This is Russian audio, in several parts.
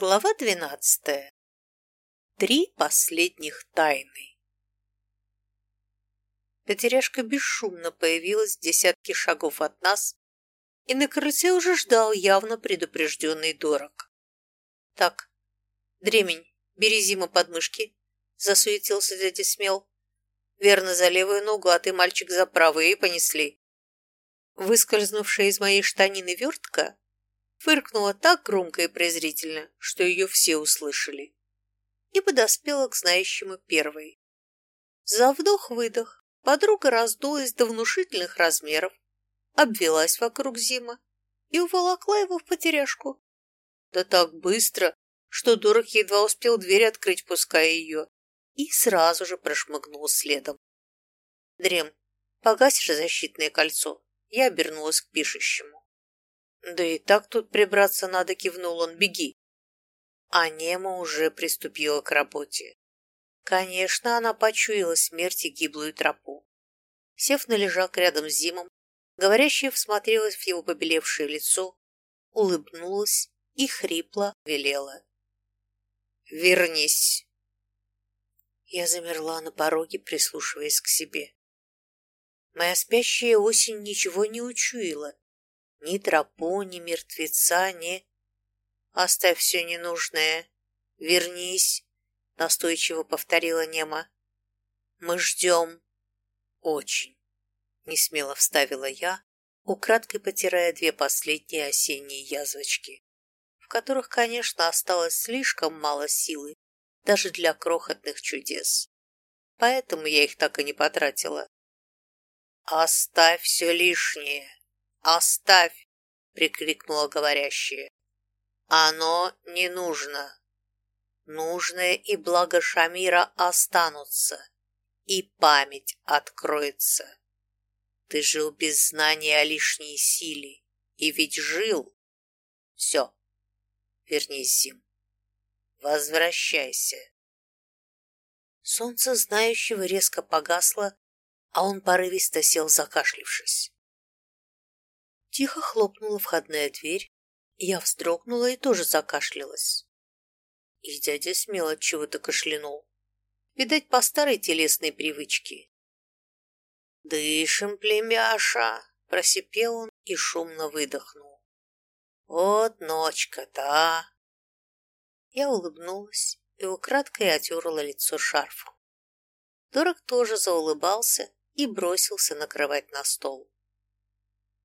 Глава двенадцатая. Три последних тайны. Потеряшка бесшумно появилась в десятке шагов от нас, и на крыльце уже ждал явно предупрежденный Дорог. «Так, дремень, бери зиму под мышки», — засуетился дядя Смел. «Верно, за левую ногу, а ты, мальчик, за правую, и понесли». Выскользнувшая из моей штанины вертка фыркнула так громко и презрительно, что ее все услышали, и подоспела к знающему первой. За вдох-выдох подруга раздулась до внушительных размеров, обвелась вокруг Зима и уволокла его в потеряшку. Да так быстро, что Дорог едва успел дверь открыть, пуская ее, и сразу же прошмыгнул следом. Дрем, погасишь защитное кольцо. Я обернулась к пишущему. Да и так тут прибраться надо, кивнул он, беги. А Нема уже приступила к работе. Конечно, она почуяла смерть и гиблую тропу. Сев на лежак рядом с Зимом, говорящая всмотрелась в его побелевшее лицо, улыбнулась и хрипло велела. «Вернись!» Я замерла на пороге, прислушиваясь к себе. Моя спящая осень ничего не учуяла ни тропу, ни мертвеца, ни... Оставь все ненужное. Вернись, настойчиво повторила Нема. Мы ждем. Очень. Несмело вставила я, украдкой потирая две последние осенние язвочки, в которых, конечно, осталось слишком мало силы даже для крохотных чудес. Поэтому я их так и не потратила. Оставь все лишнее. «Оставь!» — прикрикнула говорящая. «Оно не нужно. Нужное и благо Шамира останутся, и память откроется. Ты жил без знания о лишней силе, и ведь жил. Все, вернись, Зим. Возвращайся». Солнце знающего резко погасло, а он порывисто сел, закашлившись. Тихо хлопнула входная дверь, я вздрогнула и тоже закашлялась. И дядя смело чего-то кашлянул. Видать, по старой телесной привычке. «Дышим, племяша!» — просипел он и шумно выдохнул. «Вот ночка-то, Я улыбнулась и украдкой отерла лицо шарфом. Дорог тоже заулыбался и бросился накрывать на стол.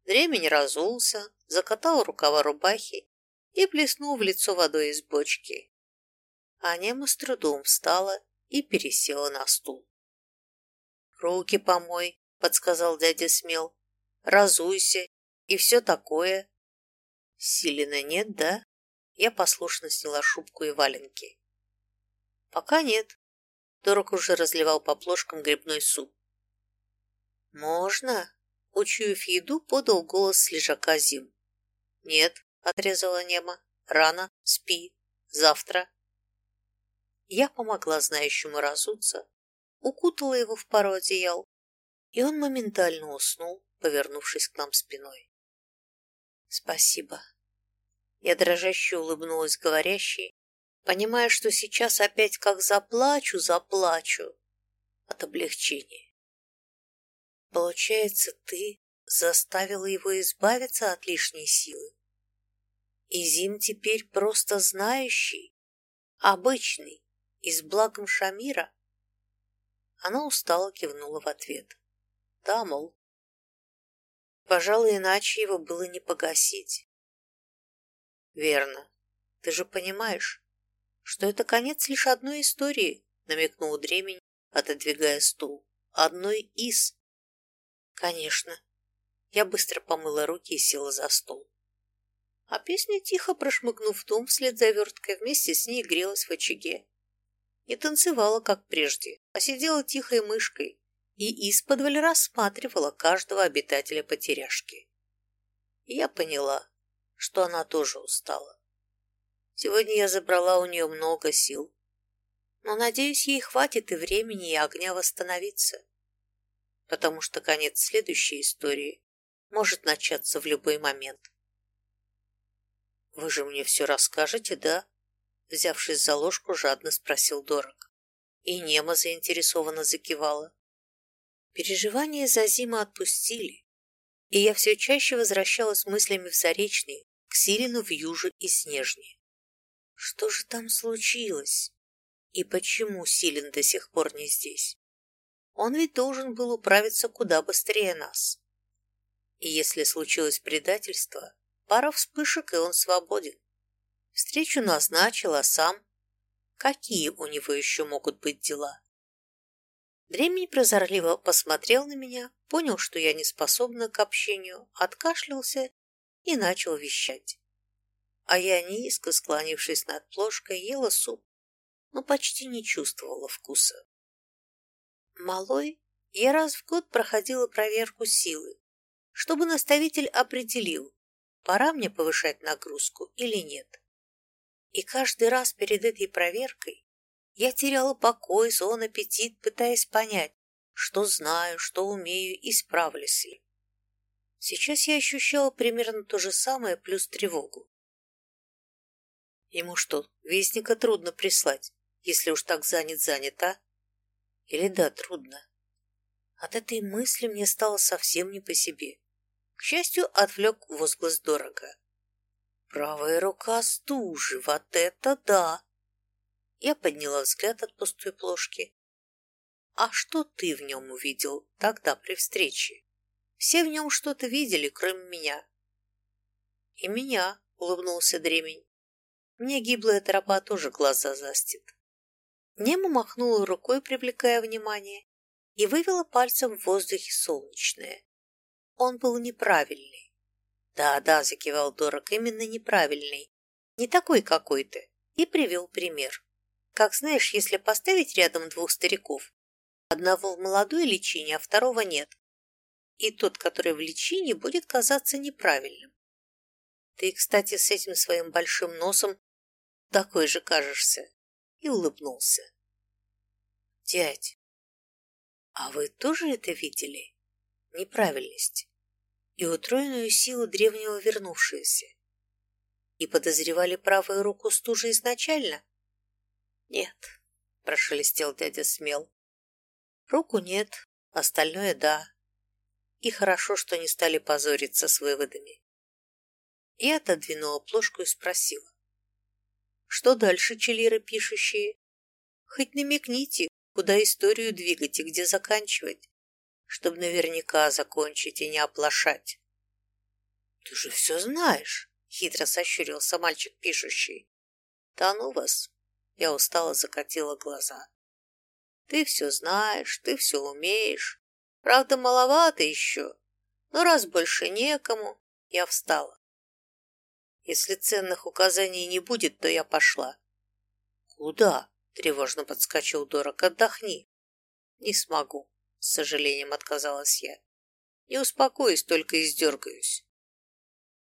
Дремень разулся, закатал рукава рубахи и плеснул в лицо водой из бочки. Анема с трудом встала и пересела на стул. «Руки помой», — подсказал дядя Смел. «Разуйся и все такое». «Силина нет, да?» Я послушно сняла шубку и валенки. «Пока нет». Дорог уже разливал по плошкам грибной суп. «Можно?» Учуяв еду, подал голос лежака Зим. «Нет», — отрезала Нема, — «рано, спи, завтра». Я помогла знающему разуться, укутала его в пару одеял, и он моментально уснул, повернувшись к нам спиной. «Спасибо». Я дрожаще улыбнулась говорящей, понимая, что сейчас опять как заплачу, заплачу от облегчения. Получается, ты заставила его избавиться от лишней силы. И Зим теперь просто знающий, обычный и с благом Шамира. Она устало кивнула в ответ. Да, мол. Пожалуй, иначе его было не погасить. Верно. Ты же понимаешь, что это конец лишь одной истории, намекнул Дремень, отодвигая стул. Одной из. Конечно. Я быстро помыла руки и села за стол. А песня, тихо прошмыгнув дом вслед за верткой, вместе с ней грелась в очаге. Не танцевала, как прежде, а сидела тихой мышкой и исподволь рассматривала каждого обитателя потеряшки. И я поняла, что она тоже устала. Сегодня я забрала у нее много сил, но, надеюсь, ей хватит и времени, и огня восстановиться потому что конец следующей истории может начаться в любой момент. «Вы же мне все расскажете, да?» Взявшись за ложку, жадно спросил Дорог. И Нема заинтересованно закивала. Переживания за зиму отпустили, и я все чаще возвращалась мыслями в Заречный, к Сирину в Юже и Снежне. Что же там случилось? И почему Силин до сих пор не здесь? Он ведь должен был управиться куда быстрее нас. И если случилось предательство, пара вспышек, и он свободен. Встречу назначил, а сам... Какие у него еще могут быть дела? Дремень прозорливо посмотрел на меня, понял, что я не способна к общению, откашлялся и начал вещать. А я, низко склонившись над плошкой, ела суп, но почти не чувствовала вкуса. Малой я раз в год проходила проверку силы, чтобы наставитель определил, пора мне повышать нагрузку или нет. И каждый раз перед этой проверкой я теряла покой, сон, аппетит, пытаясь понять, что знаю, что умею и справлюсь ли. Сейчас я ощущала примерно то же самое, плюс тревогу. Ему что, вестника трудно прислать, если уж так занят-занят, а? Или да, трудно? От этой мысли мне стало совсем не по себе. К счастью, отвлек возглас дорого. Правая рука стужи, вот это да! Я подняла взгляд от пустой плошки. А что ты в нем увидел тогда при встрече? Все в нем что-то видели, кроме меня. И меня, улыбнулся Дремень. Мне гиблая тропа тоже глаза застит. Нема махнула рукой, привлекая внимание, и вывела пальцем в воздухе солнечное. Он был неправильный. Да, да, закивал Дорог, именно неправильный. Не такой какой-то. И привел пример. Как знаешь, если поставить рядом двух стариков, одного в молодой личине, а второго нет, и тот, который в личине, будет казаться неправильным. Ты, кстати, с этим своим большим носом такой же кажешься. И улыбнулся. Дядь, а вы тоже это видели? Неправильность и утроенную силу древнего вернувшегося. И подозревали правую руку стужи изначально? Нет, прошелестел дядя смел. Руку нет, остальное да. И хорошо, что не стали позориться с выводами. И отодвинула плошку и спросила. Что дальше, челиры пишущие? Хоть намекните, куда историю двигать и где заканчивать чтобы наверняка закончить и не оплошать. «Ты же все знаешь!» — хитро сощурился мальчик пишущий. «Да ну вас!» — я устало закатила глаза. «Ты все знаешь, ты все умеешь. Правда, маловато еще, но раз больше некому, я встала. Если ценных указаний не будет, то я пошла». «Куда?» — тревожно подскочил Дорог. «Отдохни». «Не смогу с сожалением отказалась я. Не успокоюсь, только издергаюсь.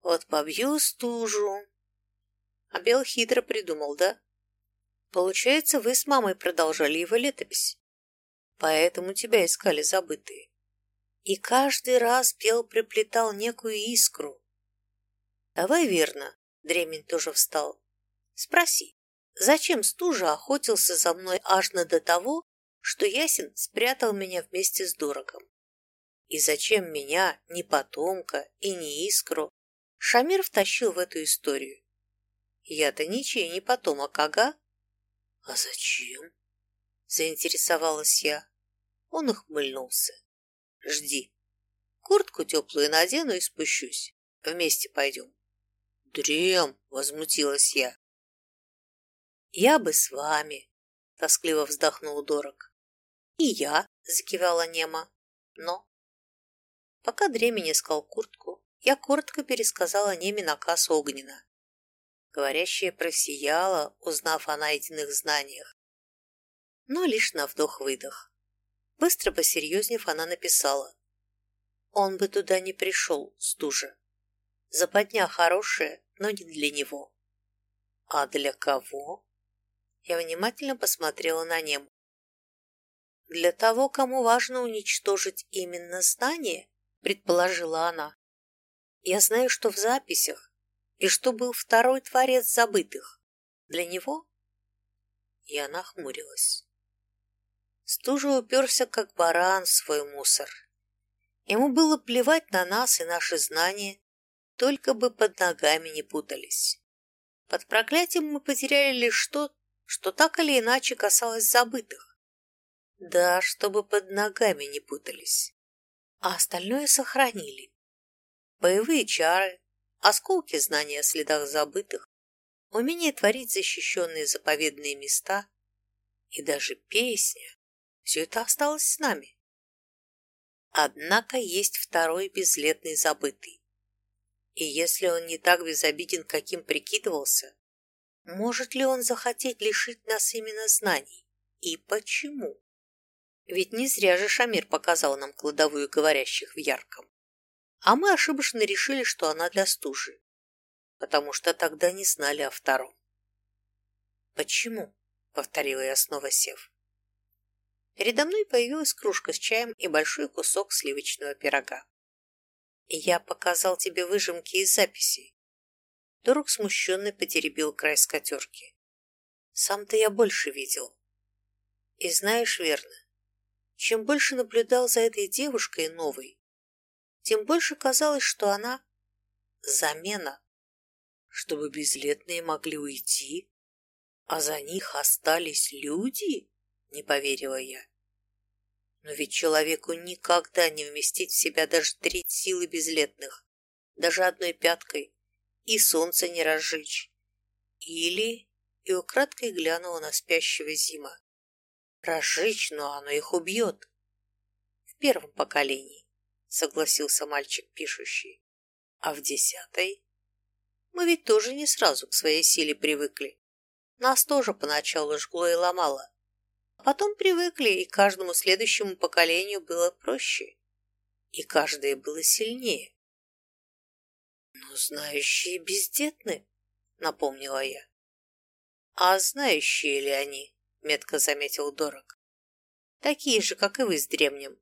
Вот побью стужу. А Бел хитро придумал, да? Получается, вы с мамой продолжали его летопись. Поэтому тебя искали забытые. И каждый раз Бел приплетал некую искру. Давай верно, Дремень тоже встал. Спроси, зачем стужа охотился за мной аж на до того, что Ясин спрятал меня вместе с Дорогом. И зачем меня, ни потомка и ни искру, Шамир втащил в эту историю? Я-то ничей не потомок, ага. А зачем? Заинтересовалась я. Он ухмыльнулся. Жди. Куртку теплую надену и спущусь. Вместе пойдем. Дрем, возмутилась я. Я бы с вами, тоскливо вздохнул Дорог. «И я», — закивала Нема. «Но...» Пока Дремень искал куртку, я коротко пересказала Неме наказ Огнена. Говорящая просияла, узнав о найденных знаниях. Но лишь на вдох-выдох. Быстро посерьезнев, она написала. Он бы туда не пришел, стужа. Западня хорошая, но не для него. А для кого? Я внимательно посмотрела на Нему. Для того, кому важно уничтожить именно знание, предположила она. Я знаю, что в записях, и что был второй творец забытых. Для него Я нахмурилась. Стужа уперся, как баран, в свой мусор. Ему было плевать на нас и наши знания, только бы под ногами не путались. Под проклятием мы потеряли лишь то, что так или иначе касалось забытых. Да, чтобы под ногами не путались. А остальное сохранили. Боевые чары, осколки знания о следах забытых, умение творить защищенные заповедные места и даже песня. Все это осталось с нами. Однако есть второй безлетный забытый. И если он не так безобиден, каким прикидывался, может ли он захотеть лишить нас именно знаний? И почему? Ведь не зря же Шамир показал нам кладовую говорящих в ярком. А мы ошибочно решили, что она для стужи, потому что тогда не знали о втором. «Почему?» — повторила я снова сев. Передо мной появилась кружка с чаем и большой кусок сливочного пирога. «Я показал тебе выжимки из записей». Дорог смущенно потеребил край скатерки. «Сам-то я больше видел. И знаешь верно, чем больше наблюдал за этой девушкой новой, тем больше казалось, что она — замена, чтобы безлетные могли уйти, а за них остались люди?» не поверила я. Но ведь человеку никогда не вместить в себя даже треть силы безлетных, даже одной пяткой, и солнце не разжечь. Или... И украдкой глянула на спящего зима. Разжечь, но оно их убьет. В первом поколении, согласился мальчик пишущий. А в десятой? Мы ведь тоже не сразу к своей силе привыкли. Нас тоже поначалу жгло и ломало. Потом привыкли, и каждому следующему поколению было проще. И каждое было сильнее. «Но знающие бездетны», — напомнила я. «А знающие ли они?» — метко заметил Дорог. «Такие же, как и вы с древним».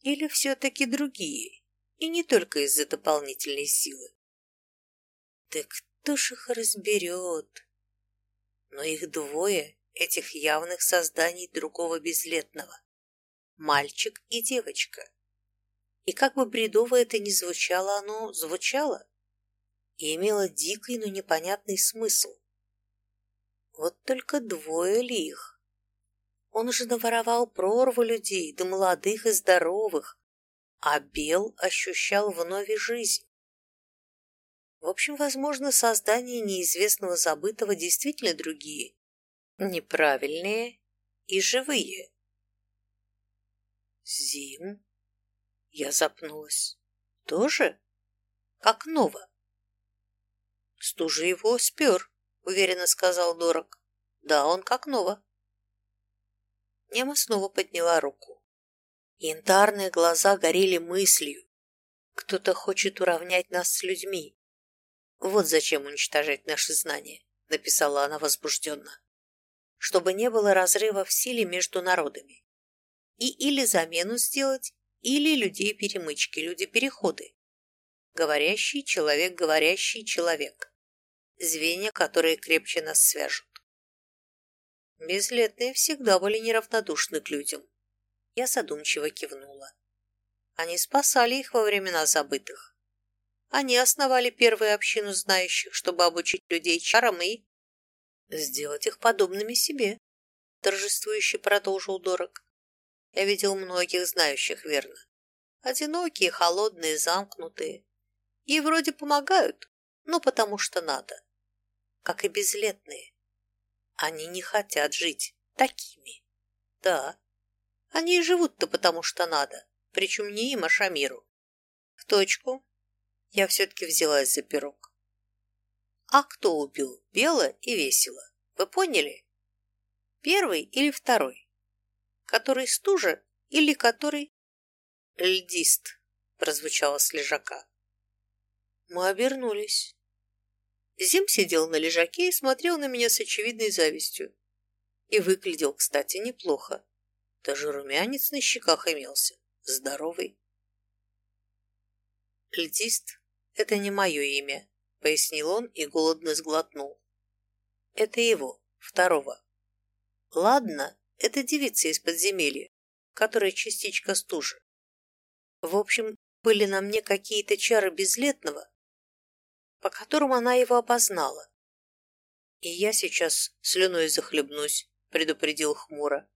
«Или все-таки другие, и не только из-за дополнительной силы?» «Да кто ж их разберет?» «Но их двое, этих явных созданий другого безлетного. Мальчик и девочка. И как бы бредово это ни звучало, оно звучало и имело дикий, но непонятный смысл. Вот только двое ли их? Он же наворовал прорву людей, да молодых и здоровых, а Бел ощущал вновь жизнь. В общем, возможно, создания неизвестного забытого действительно другие, неправильные и живые. Зим? Я запнулась. Тоже? Как ново? Стужи его спер, уверенно сказал Дорог. Да, он как ново. Нема снова подняла руку. Янтарные глаза горели мыслью. Кто-то хочет уравнять нас с людьми. Вот зачем уничтожать наши знания, написала она возбужденно чтобы не было разрыва в силе между народами. И или замену сделать, или людей-перемычки, люди-переходы. Говорящий человек, говорящий человек. Звенья, которые крепче нас свяжут. Безлетные всегда были неравнодушны к людям. Я задумчиво кивнула. Они спасали их во времена забытых. Они основали первую общину знающих, чтобы обучить людей чарам и сделать их подобными себе, торжествующе продолжил Дорог. Я видел многих знающих верно. Одинокие, холодные, замкнутые. И вроде помогают, но потому что надо. Как и безлетные. Они не хотят жить такими. Да, они и живут-то потому что надо, причем не им, а Шамиру. В точку. Я все-таки взялась за пирог. А кто убил Бело и Весело? Вы поняли? Первый или второй? Который стужа или который... Льдист, прозвучало с лежака. Мы обернулись. Зим сидел на лежаке и смотрел на меня с очевидной завистью. И выглядел, кстати, неплохо. Даже румянец на щеках имелся. Здоровый. Льдист — это не мое имя, пояснил он и голодно сглотнул. Это его, второго. Ладно, это девица из подземелья, которая частичка стужи. В общем, были на мне какие-то чары безлетного, по которым она его опознала. И я сейчас слюной захлебнусь, предупредил хмуро.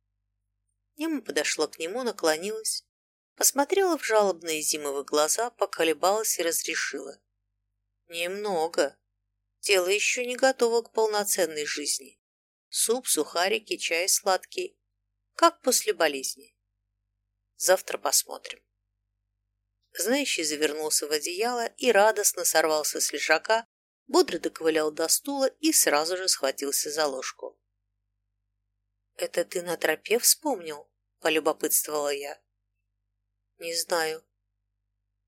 Нема подошла к нему, наклонилась, посмотрела в жалобные зимовые глаза, поколебалась и разрешила. Немного. Тело еще не готово к полноценной жизни. Суп, сухарики, чай сладкий. Как после болезни. Завтра посмотрим. Знающий завернулся в одеяло и радостно сорвался с лежака, бодро доковылял до стула и сразу же схватился за ложку. «Это ты на тропе вспомнил?» – полюбопытствовала я. «Не знаю.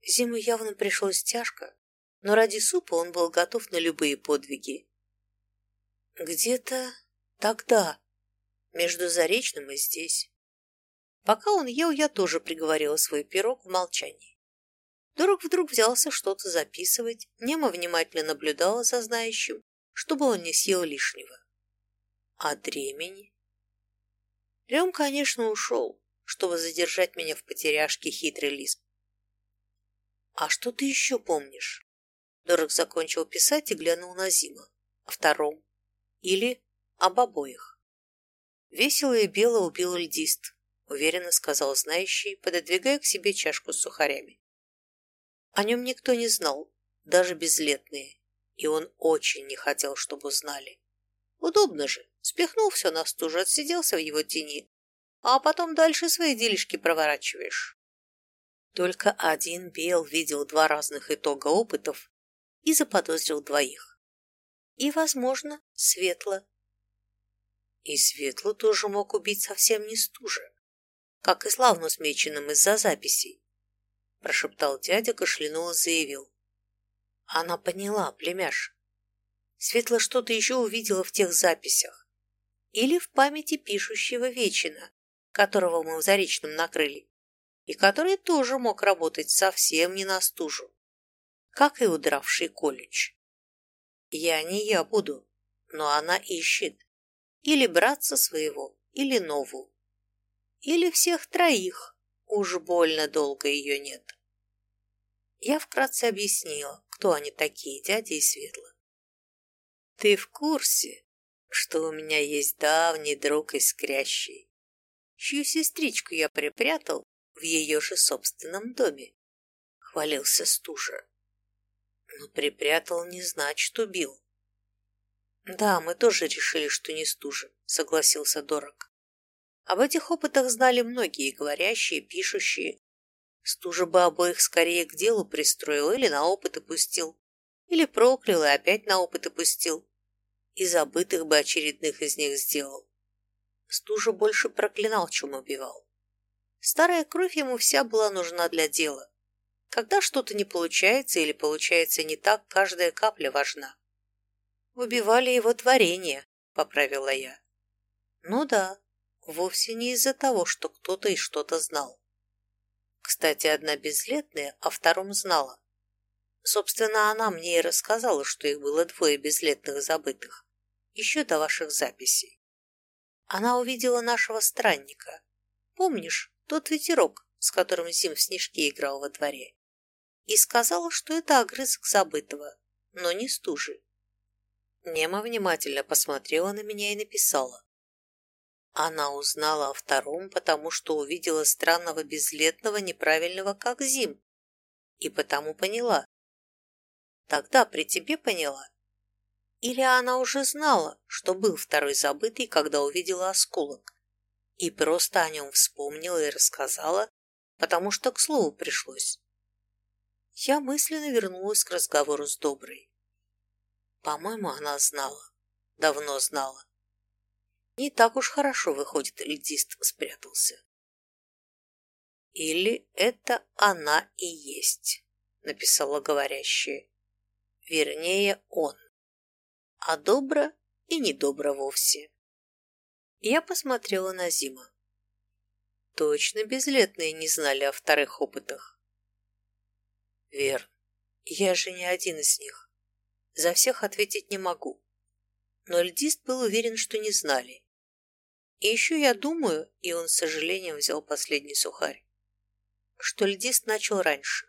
Зиму явно пришлось тяжко, но ради супа он был готов на любые подвиги. Где-то тогда, между Заречным и здесь. Пока он ел, я тоже приговорила свой пирог в молчании. Дорог вдруг взялся что-то записывать, Нема внимательно наблюдала за знающим, чтобы он не съел лишнего. А дремень? Рем, конечно, ушел, чтобы задержать меня в потеряшке хитрый лис. А что ты еще помнишь? Дорог закончил писать и глянул на Зима. О втором. Или об обоих. Весело и бело убил льдист, уверенно сказал знающий, пододвигая к себе чашку с сухарями. О нем никто не знал, даже безлетные, и он очень не хотел, чтобы узнали. Удобно же, спихнул все на стужу, отсиделся в его тени, а потом дальше свои делишки проворачиваешь. Только один Бел видел два разных итога опытов и заподозрил двоих. И, возможно, Светло. И Светло тоже мог убить совсем не стужа, как и славно смеченным из-за записей прошептал дядя, кашлянул и заявил. Она поняла, племяш. Светло что-то еще увидела в тех записях. Или в памяти пишущего Вечина, которого мы в Заречном накрыли, и который тоже мог работать совсем не на стужу, как и удравший колледж. Я не я буду, но она ищет. Или братца своего, или нову. Или всех троих. Уж больно долго ее нет. Я вкратце объяснила, кто они такие, дядя и Светла. Ты в курсе, что у меня есть давний друг искрящий, чью сестричку я припрятал в ее же собственном доме? Хвалился стужа. Но припрятал не значит убил. Да, мы тоже решили, что не стужа, согласился Дорог. Об этих опытах знали многие говорящие, пишущие, Стужа бы обоих скорее к делу пристроил или на опыты пустил, или проклял и опять на опыты пустил, и забытых бы очередных из них сделал. Стужа больше проклинал, чем убивал. Старая кровь ему вся была нужна для дела. Когда что-то не получается или получается не так, каждая капля важна. Убивали его творение, поправила я. Ну да, вовсе не из-за того, что кто-то и что-то знал. Кстати, одна безлетная о втором знала. Собственно, она мне и рассказала, что их было двое безлетных забытых, еще до ваших записей. Она увидела нашего странника. Помнишь, тот ветерок, с которым Зим в снежки играл во дворе? И сказала, что это огрызок забытого, но не стужи. Нема внимательно посмотрела на меня и написала. Она узнала о втором, потому что увидела странного безлетного неправильного, как Зим, и потому поняла. Тогда при тебе поняла? Или она уже знала, что был второй забытый, когда увидела осколок, и просто о нем вспомнила и рассказала, потому что к слову пришлось? Я мысленно вернулась к разговору с Доброй. По-моему, она знала, давно знала. Не так уж хорошо, выходит, льдист спрятался. Или это она и есть, написала говорящая. Вернее, он. А добро и недобро вовсе. Я посмотрела на Зима. Точно безлетные не знали о вторых опытах. Верно. Я же не один из них. За всех ответить не могу. Но льдист был уверен, что не знали И еще я думаю, и он с сожалением взял последний сухарь, что льдист начал раньше,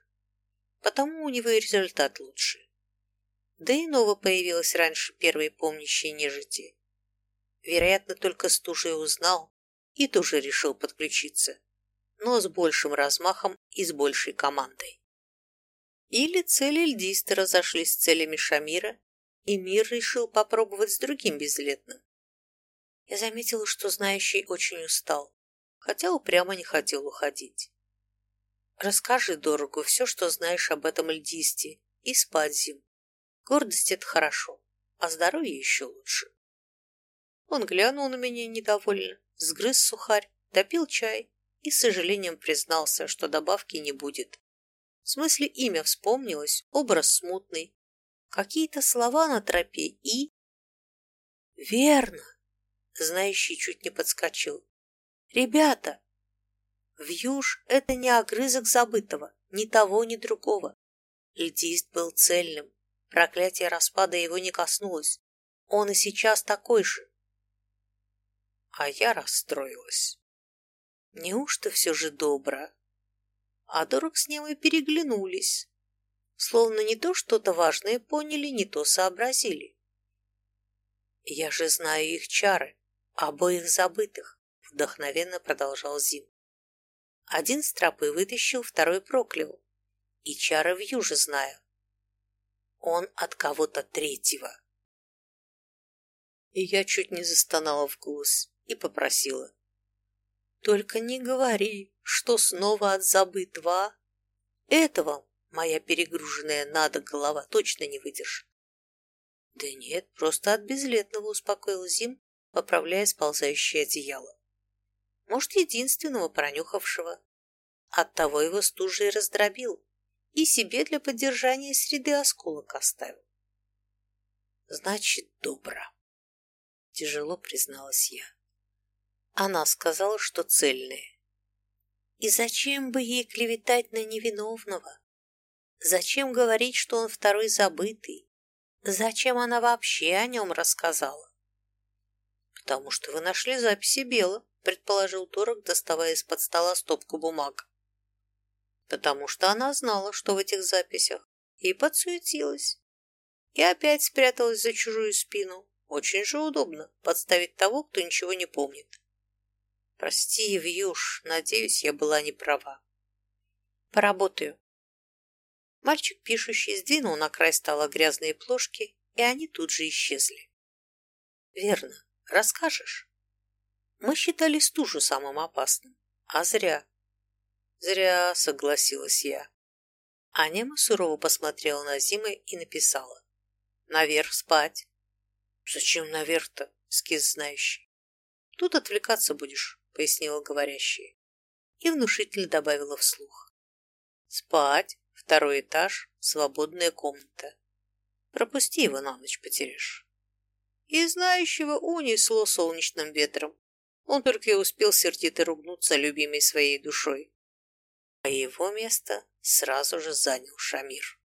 потому у него и результат лучше. Да и Нова появилась раньше первой помнящей нежити. Вероятно, только стужей узнал и тоже решил подключиться, но с большим размахом и с большей командой. Или цели льдиста разошлись с целями Шамира, и мир решил попробовать с другим безлетным. Я заметила, что знающий очень устал, хотя упрямо не хотел уходить. Расскажи дорогу все, что знаешь об этом льдисте, и спать зим. Гордость — это хорошо, а здоровье еще лучше. Он глянул на меня недовольно, сгрыз сухарь, допил чай и с сожалением признался, что добавки не будет. В смысле имя вспомнилось, образ смутный. Какие-то слова на тропе и... Верно! Знающий чуть не подскочил. Ребята! Вьюж — это не огрызок забытого, ни того, ни другого. Льдист был цельным. Проклятие распада его не коснулось. Он и сейчас такой же. А я расстроилась. Неужто все же добро? А Дорог с и переглянулись, словно не то что-то важное поняли, не то сообразили. «Я же знаю их чары, обоих забытых», — вдохновенно продолжал Зим. Один с тропы вытащил, второй проклял. И чары в юже знаю. Он от кого-то третьего. И я чуть не застонала в голос и попросила. Только не говори, что снова от забытого. Этого моя перегруженная надо голова точно не выдержит. Да нет, просто от безлетного успокоил Зим, поправляя сползающее одеяло. Может, единственного пронюхавшего. Оттого его стужей раздробил и себе для поддержания среды осколок оставил. Значит, добро. Тяжело призналась я. Она сказала, что цельные. И зачем бы ей клеветать на невиновного? Зачем говорить, что он второй забытый? Зачем она вообще о нем рассказала? Потому что вы нашли записи Бела, предположил Торок, доставая из-под стола стопку бумаг. Потому что она знала, что в этих записях, и подсуетилась. И опять спряталась за чужую спину. Очень же удобно подставить того, кто ничего не помнит. Прости, Вьюш, надеюсь, я была не права. Поработаю. Мальчик, пишущий, сдвинул на край стола грязные плошки, и они тут же исчезли. Верно, расскажешь? Мы считали стужу самым опасным, а зря. Зря, согласилась я. Анема сурово посмотрела на Зимы и написала. Наверх спать. Зачем наверх-то, скиз знающий? Тут отвлекаться будешь пояснила говорящая и внушительно добавила вслух. Спать, второй этаж, свободная комната. Пропусти его на ночь, потеряешь. И знающего унесло солнечным ветром. Он только и успел сердито ругнуться любимой своей душой. А его место сразу же занял Шамир.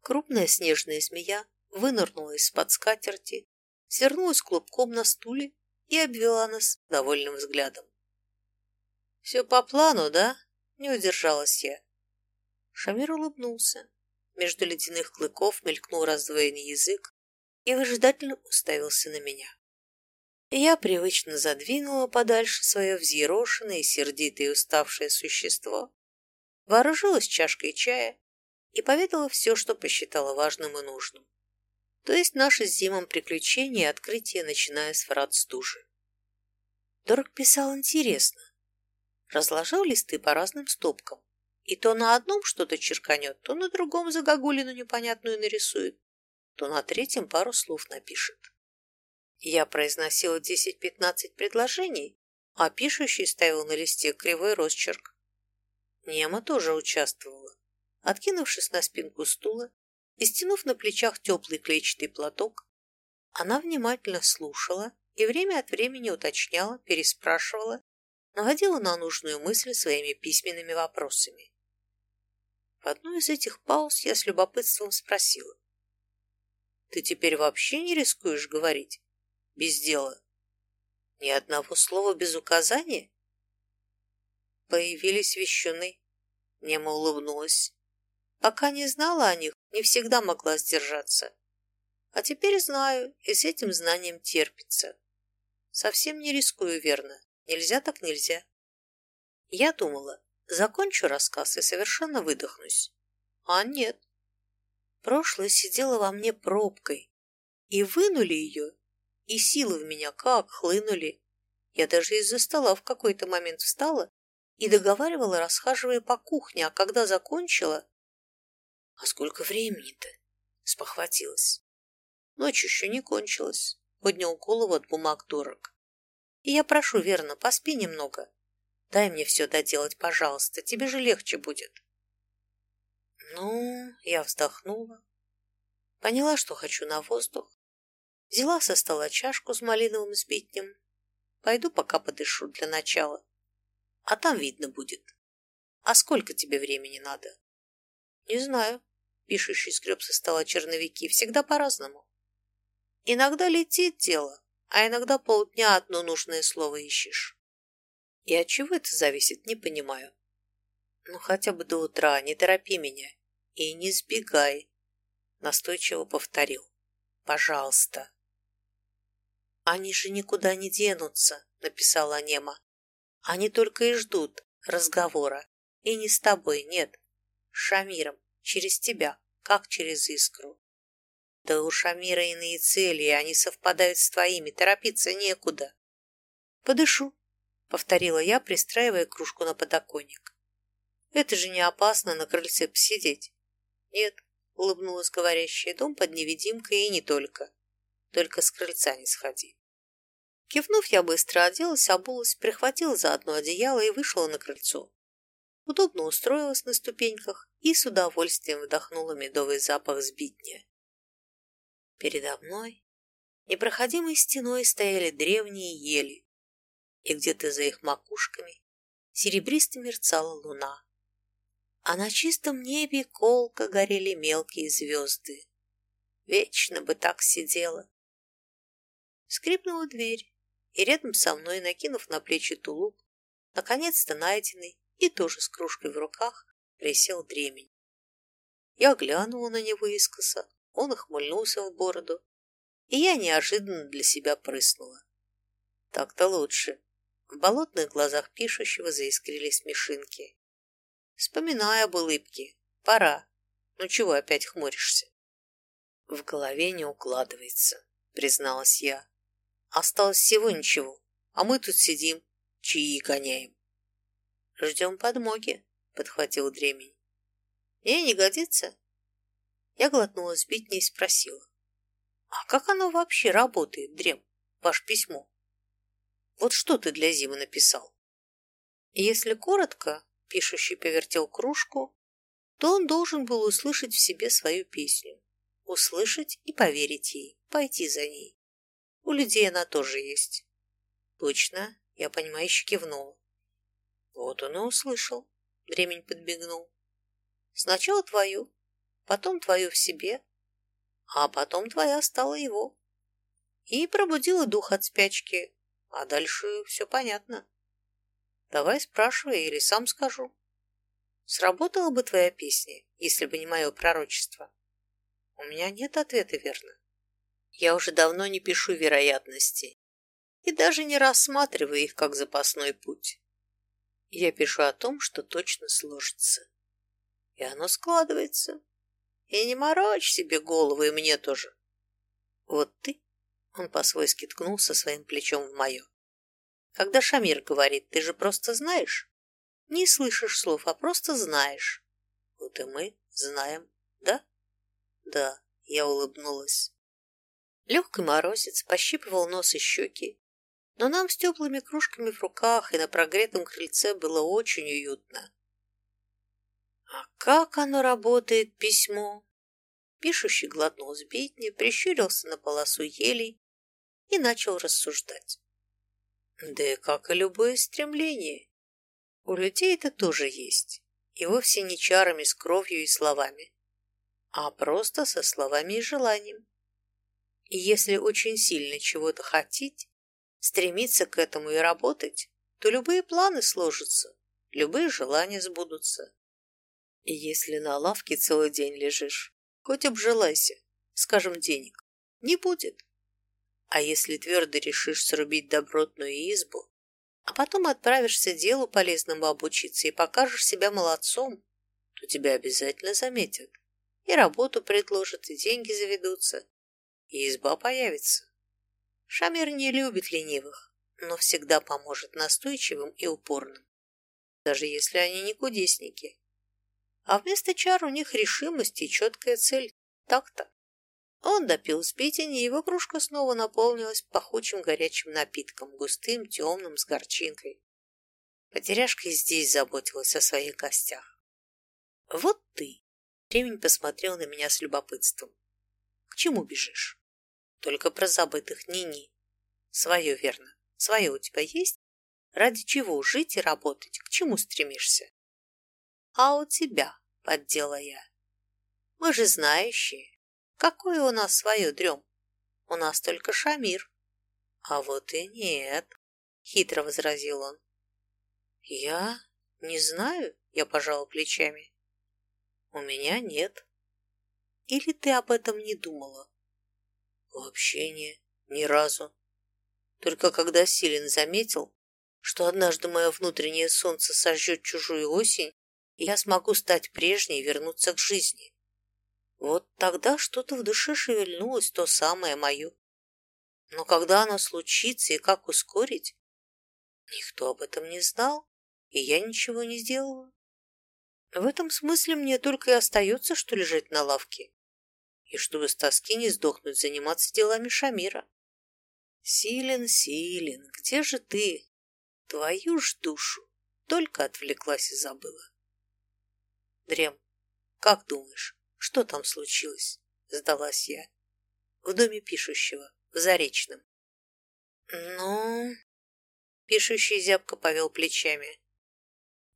Крупная снежная змея вынырнула из-под скатерти, свернулась клубком на стуле и обвела нас довольным взглядом. «Все по плану, да?» — не удержалась я. Шамир улыбнулся. Между ледяных клыков мелькнул раздвоенный язык и выжидательно уставился на меня. Я привычно задвинула подальше свое взъерошенное, сердитое и уставшее существо, вооружилась чашкой чая и поведала все, что посчитала важным и нужным то есть наши с Зимом приключения и открытия, начиная с врат стужи. Дорог писал интересно. Разложил листы по разным стопкам, и то на одном что-то черканет, то на другом загогулину непонятную нарисует, то на третьем пару слов напишет. Я произносила 10-15 предложений, а пишущий ставил на листе кривой росчерк. Нема тоже участвовала. Откинувшись на спинку стула, и, стянув на плечах теплый клетчатый платок, она внимательно слушала и время от времени уточняла, переспрашивала, наводила на нужную мысль своими письменными вопросами. В одну из этих пауз я с любопытством спросила. «Ты теперь вообще не рискуешь говорить? Без дела?» Ни одного слова без указания? Появились вещуны. Нема улыбнулась. Пока не знала о них, не всегда могла сдержаться. А теперь знаю, и с этим знанием терпится. Совсем не рискую, верно. Нельзя так нельзя. Я думала, закончу рассказ и совершенно выдохнусь. А нет. Прошлое сидело во мне пробкой. И вынули ее, и силы в меня как хлынули. Я даже из-за стола в какой-то момент встала и договаривала, расхаживая по кухне, а когда закончила... А сколько времени-то? Спохватилась. Ночь еще не кончилась. Поднял голову от бумаг дорог. И я прошу, верно, поспи немного. Дай мне все доделать, пожалуйста, тебе же легче будет. Ну, я вздохнула. Поняла, что хочу на воздух. Взяла со стола чашку с малиновым сбитнем. Пойду пока подышу для начала. А там видно будет. А сколько тебе времени надо? Не знаю. Пишущий скреб со стола черновики. Всегда по-разному. Иногда летит дело, а иногда полдня одно нужное слово ищешь. И от чего это зависит, не понимаю. Ну, хотя бы до утра, не торопи меня. И не сбегай. Настойчиво повторил. Пожалуйста. Они же никуда не денутся, написала Нема. Они только и ждут разговора. И не с тобой, нет. С Шамиром, через тебя, как через искру. Да у Шамира иные цели, они совпадают с твоими, торопиться некуда. Подышу, повторила я, пристраивая кружку на подоконник. Это же не опасно на крыльце посидеть. Нет, улыбнулась говорящая, дом под невидимкой и не только. Только с крыльца не сходи. Кивнув, я быстро оделась, обулась, прихватила за одно одеяло и вышла на крыльцо. Удобно устроилась на ступеньках и с удовольствием вдохнула медовый запах сбитня. Передо мной непроходимой стеной стояли древние ели, и где-то за их макушками серебристо мерцала луна, а на чистом небе колко горели мелкие звезды. Вечно бы так сидела. Скрипнула дверь, и рядом со мной, накинув на плечи тулуп, наконец-то найденный и тоже с кружкой в руках, присел дремень. Я глянула на него искоса, он охмыльнулся в бороду, и я неожиданно для себя прыснула. Так-то лучше. В болотных глазах пишущего заискрились смешинки. Вспоминая об улыбке. Пора. Ну чего опять хмуришься? В голове не укладывается, призналась я. Осталось всего ничего, а мы тут сидим, чаи гоняем. Ждем подмоги, подхватил дремень. Не, не годится. Я глотнула сбитня и спросила. А как оно вообще работает, Дрем, ваше письмо? Вот что ты для Зимы написал? Если коротко, пишущий повертел кружку, то он должен был услышать в себе свою песню. Услышать и поверить ей, пойти за ней. У людей она тоже есть. Точно, я понимающе кивнула. Вот он и услышал. Дремень подбегнул. Сначала твою, потом твою в себе, а потом твоя стала его. И пробудила дух от спячки, а дальше все понятно. Давай спрашивай или сам скажу. Сработала бы твоя песня, если бы не мое пророчество? У меня нет ответа, верно? Я уже давно не пишу вероятности и даже не рассматриваю их как запасной путь. Я пишу о том, что точно сложится. И оно складывается. И не морочь себе голову, и мне тоже. Вот ты, он по-свойски ткнулся своим плечом в мое. Когда Шамир говорит, ты же просто знаешь. Не слышишь слов, а просто знаешь. Вот и мы знаем, да? Да, я улыбнулась. Легкий морозец пощипывал нос и щеки, но нам с теплыми кружками в руках и на прогретом крыльце было очень уютно. А как оно работает, письмо? Пишущий глотнул сбитни, прищурился на полосу елей и начал рассуждать. Да и как и любое стремление. У людей это тоже есть, и вовсе не чарами с кровью и словами, а просто со словами и желанием. И если очень сильно чего-то хотеть, стремиться к этому и работать, то любые планы сложатся, любые желания сбудутся. И если на лавке целый день лежишь, хоть обжилайся, скажем, денег, не будет. А если твердо решишь срубить добротную избу, а потом отправишься делу полезному обучиться и покажешь себя молодцом, то тебя обязательно заметят. И работу предложат, и деньги заведутся, и изба появится. Шамир не любит ленивых, но всегда поможет настойчивым и упорным, даже если они не кудесники. А вместо чар у них решимость и четкая цель так-то. Он допил сбитень, и его кружка снова наполнилась пахучим горячим напитком, густым, темным, с горчинкой. Потеряшка и здесь заботилась о своих гостях. «Вот ты!» — Ремень посмотрел на меня с любопытством. «К чему бежишь?» «Только про забытых ни-ни. Свое верно. Свое у тебя есть? Ради чего жить и работать? К чему стремишься?» «А у тебя?» — поддела я. «Мы же знающие. Какое у нас свое дрем? У нас только Шамир. А вот и нет, хитро возразил он. Я не знаю, я пожал плечами. У меня нет. Или ты об этом не думала? Вообще ни разу. Только когда Силин заметил, что однажды мое внутреннее солнце сожжет чужую осень, я смогу стать прежней и вернуться к жизни. Вот тогда что-то в душе шевельнулось, то самое мое. Но когда оно случится и как ускорить, никто об этом не знал, и я ничего не сделала. В этом смысле мне только и остается, что лежать на лавке. И чтобы с тоски не сдохнуть, заниматься делами Шамира. Силен, Силен, где же ты? Твою ж душу. Только отвлеклась и забыла. Дрем, как думаешь, что там случилось? Сдалась я. В доме пишущего, в Заречном. Ну... Пишущий зябко повел плечами.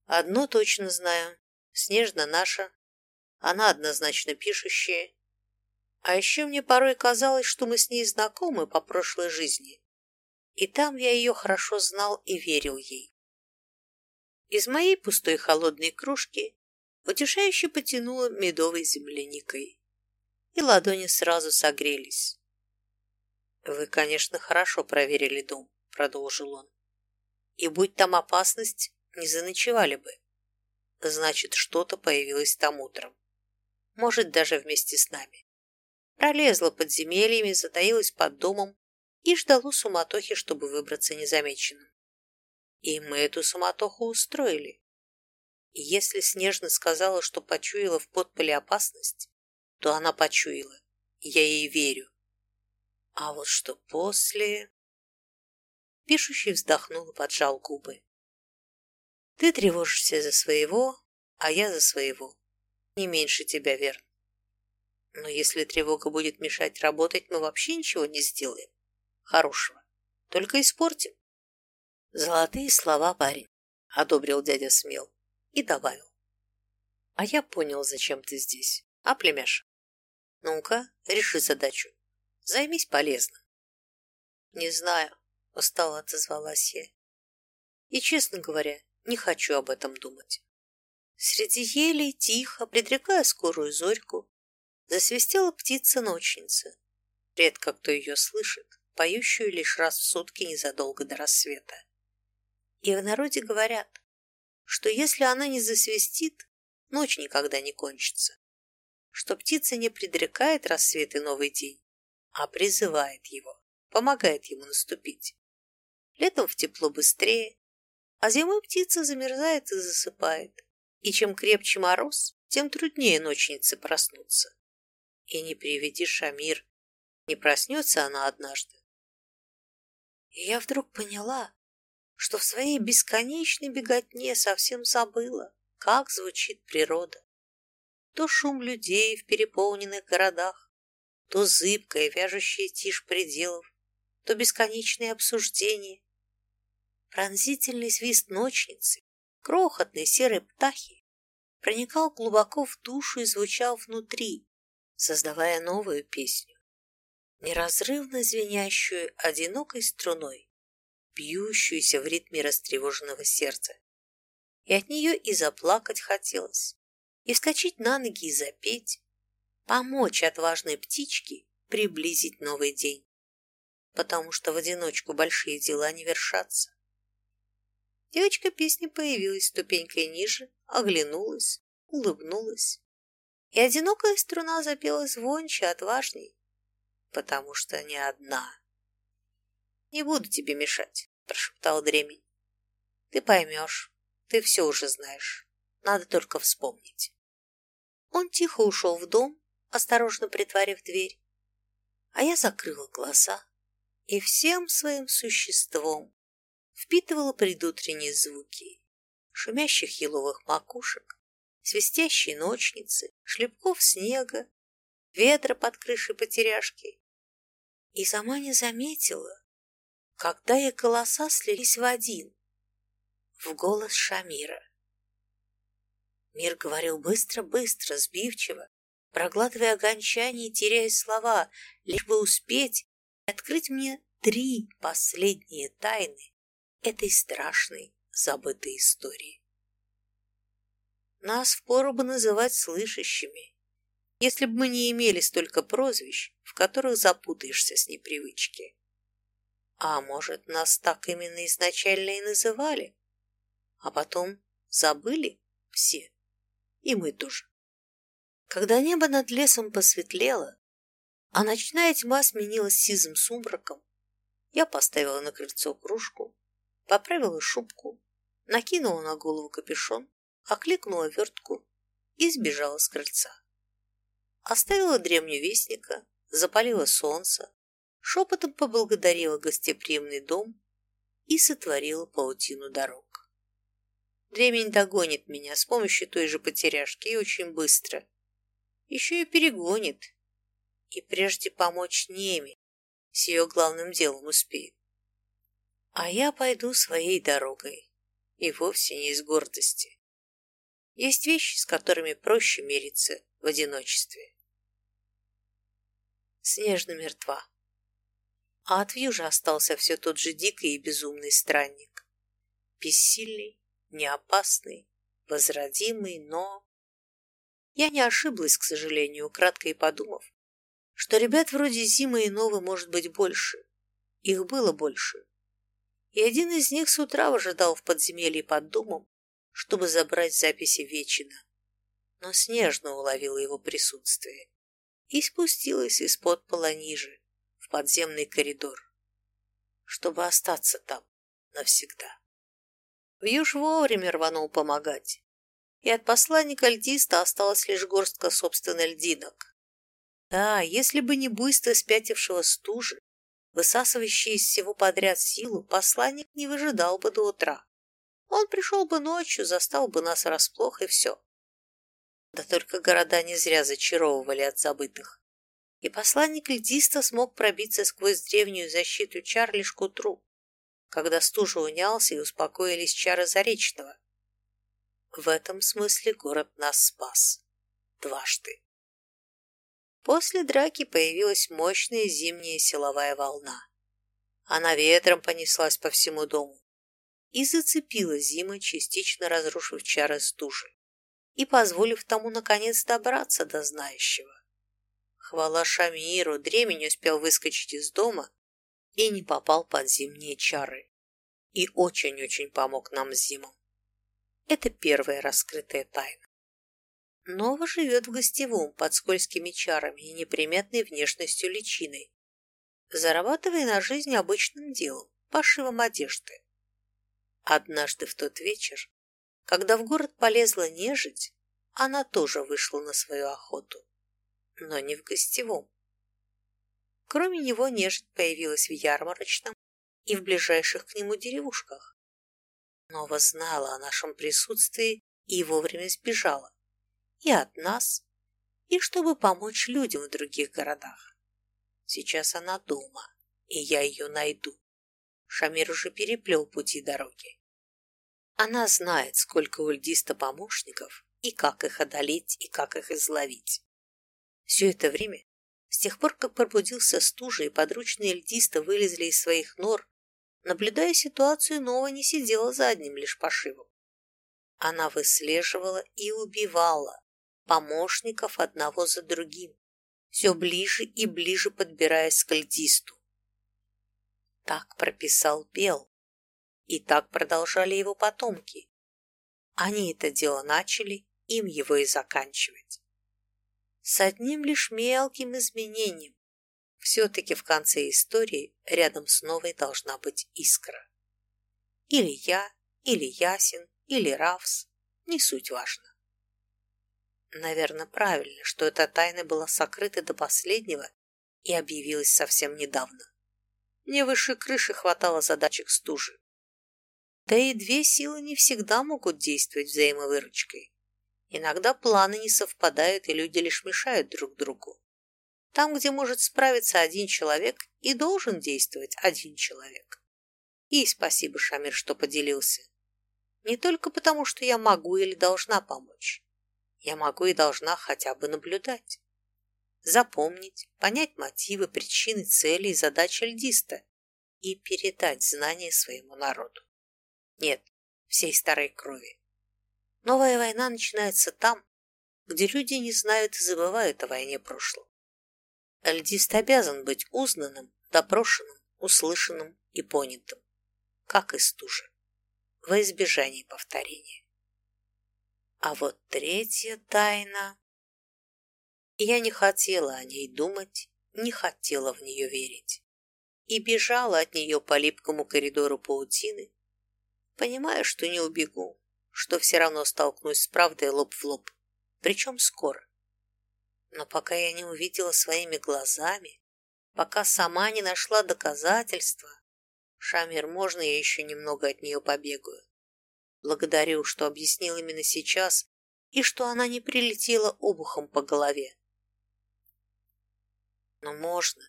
Одно точно знаю. Снежна наша. Она однозначно пишущая. А еще мне порой казалось, что мы с ней знакомы по прошлой жизни. И там я ее хорошо знал и верил ей. Из моей пустой холодной кружки утешающе потянуло медовой земляникой. И ладони сразу согрелись. «Вы, конечно, хорошо проверили дом», — продолжил он. «И будь там опасность, не заночевали бы. Значит, что-то появилось там утром. Может, даже вместе с нами. Пролезла подземельями, затаилась под домом и ждало суматохи, чтобы выбраться незамеченным. И мы эту суматоху устроили. Если Снежна сказала, что почуяла в подполе опасность, то она почуяла, я ей верю. А вот что после... Пишущий вздохнул и поджал губы. Ты тревожишься за своего, а я за своего. Не меньше тебя, верно. Но если тревога будет мешать работать, мы вообще ничего не сделаем. Хорошего. Только испортим. Золотые слова, парень, одобрил дядя Смел и добавил. А я понял, зачем ты здесь. А, племяш? Ну-ка, реши задачу. Займись полезно. Не знаю, устало отозвалась я. И, честно говоря, не хочу об этом думать. Среди елей, тихо, предрекая скорую зорьку, засвистела птица-ночница. Редко кто ее слышит, поющую лишь раз в сутки незадолго до рассвета. И в народе говорят, что если она не засвистит, ночь никогда не кончится, что птица не предрекает рассвет и новый день, а призывает его, помогает ему наступить. Летом в тепло быстрее, а зимой птица замерзает и засыпает, и чем крепче мороз, тем труднее ночнице проснуться. И не приведи Шамир, не проснется она однажды. И я вдруг поняла, что в своей бесконечной беготне совсем забыла, как звучит природа. То шум людей в переполненных городах, то зыбкая, вяжущая тишь пределов, то бесконечные обсуждения. Пронзительный свист ночницы, крохотной серой птахи, проникал глубоко в душу и звучал внутри, создавая новую песню, неразрывно звенящую одинокой струной бьющуюся в ритме растревоженного сердца. И от нее и заплакать хотелось, и вскочить на ноги и запеть, помочь отважной птичке приблизить новый день, потому что в одиночку большие дела не вершатся. Девочка песни появилась ступенькой ниже, оглянулась, улыбнулась, и одинокая струна запела звонче, отважней, потому что не одна. «Не буду тебе мешать», – прошептал Дремень. «Ты поймешь, ты все уже знаешь, надо только вспомнить». Он тихо ушел в дом, осторожно притворив дверь, а я закрыла глаза и всем своим существом впитывала предутренние звуки шумящих еловых макушек, свистящей ночницы, шлепков снега, ветра под крышей потеряшки. И сама не заметила, когда их голоса слились в один, в голос Шамира. Мир говорил быстро-быстро, сбивчиво, проглатывая огончание и теряя слова, лишь бы успеть открыть мне три последние тайны этой страшной забытой истории. Нас впору бы называть слышащими, если бы мы не имели столько прозвищ, в которых запутаешься с непривычки. А может, нас так именно изначально и называли, а потом забыли все, и мы тоже. Когда небо над лесом посветлело, а ночная тьма сменилась сизым сумраком, я поставила на крыльцо кружку, поправила шубку, накинула на голову капюшон, окликнула вертку и сбежала с крыльца. Оставила древнюю вестника, запалила солнце, шепотом поблагодарила гостеприимный дом и сотворила паутину дорог. Дремень догонит меня с помощью той же потеряшки и очень быстро. Еще и перегонит. И прежде помочь Неме с ее главным делом успеет. А я пойду своей дорогой, и вовсе не из гордости. Есть вещи, с которыми проще мириться в одиночестве. Снежно мертва. А от вьюжа остался все тот же дикий и безумный странник. Бессильный, неопасный, возродимый, но... Я не ошиблась, к сожалению, кратко и подумав, что ребят вроде Зимы и Новы может быть больше. Их было больше и один из них с утра ожидал в подземелье под домом, чтобы забрать записи Вечина. Но Снежно уловила его присутствие и спустилась из-под пола ниже, в подземный коридор, чтобы остаться там навсегда. Вьюж вовремя рванул помогать, и от посланника льдиста осталась лишь горстка собственных льдинок. Да, если бы не буйство спятившего стужи, Высасывающий из всего подряд силу, посланник не выжидал бы до утра. Он пришел бы ночью, застал бы нас врасплох, и все. Да только города не зря зачаровывали от забытых. И посланник льдиста смог пробиться сквозь древнюю защиту чар лишь к утру, когда стужа унялся и успокоились чары Заречного. В этом смысле город нас спас. Дважды. После драки появилась мощная зимняя силовая волна. Она ветром понеслась по всему дому и зацепила Зима, частично разрушив чары стужи и позволив тому, наконец, добраться до знающего. Хвала Шамиру, Дремень успел выскочить из дома и не попал под зимние чары. И очень-очень помог нам с Зимом. Это первая раскрытая тайна. Нова живет в гостевом под скользкими чарами и неприметной внешностью личиной, зарабатывая на жизнь обычным делом, пошивом одежды. Однажды в тот вечер, когда в город полезла нежить, она тоже вышла на свою охоту, но не в гостевом. Кроме него нежить появилась в ярмарочном и в ближайших к нему деревушках. Нова знала о нашем присутствии и вовремя сбежала и от нас, и чтобы помочь людям в других городах. Сейчас она дома, и я ее найду. Шамир уже переплел пути дороги. Она знает, сколько у льдиста помощников, и как их одолеть, и как их изловить. Все это время, с тех пор, как пробудился стужа и подручные льдиста вылезли из своих нор, наблюдая ситуацию, Нова не сидела за одним лишь пошивом. Она выслеживала и убивала помощников одного за другим, все ближе и ближе подбираясь к льдисту. Так прописал Бел, и так продолжали его потомки. Они это дело начали, им его и заканчивать. С одним лишь мелким изменением. Все-таки в конце истории рядом с новой должна быть искра. Или я, или Ясин, или Равс, не суть важно. Наверное, правильно, что эта тайна была сокрыта до последнего и объявилась совсем недавно. Мне выше крыши хватало задачек стужи. Да и две силы не всегда могут действовать взаимовыручкой. Иногда планы не совпадают, и люди лишь мешают друг другу. Там, где может справиться один человек, и должен действовать один человек. И спасибо, Шамир, что поделился. Не только потому, что я могу или должна помочь. Я могу и должна хотя бы наблюдать. Запомнить, понять мотивы, причины, цели и задачи льдиста и передать знания своему народу. Нет, всей старой крови. Новая война начинается там, где люди не знают и забывают о войне прошлого. Альдист обязан быть узнанным, допрошенным, услышанным и понятым, как и стужа, во избежание повторения. А вот третья тайна... Я не хотела о ней думать, не хотела в нее верить. И бежала от нее по липкому коридору паутины, понимая, что не убегу, что все равно столкнусь с правдой лоб в лоб, причем скоро. Но пока я не увидела своими глазами, пока сама не нашла доказательства, Шамир, можно я еще немного от нее побегаю? Благодарю, что объяснил именно сейчас и что она не прилетела обухом по голове. Но можно.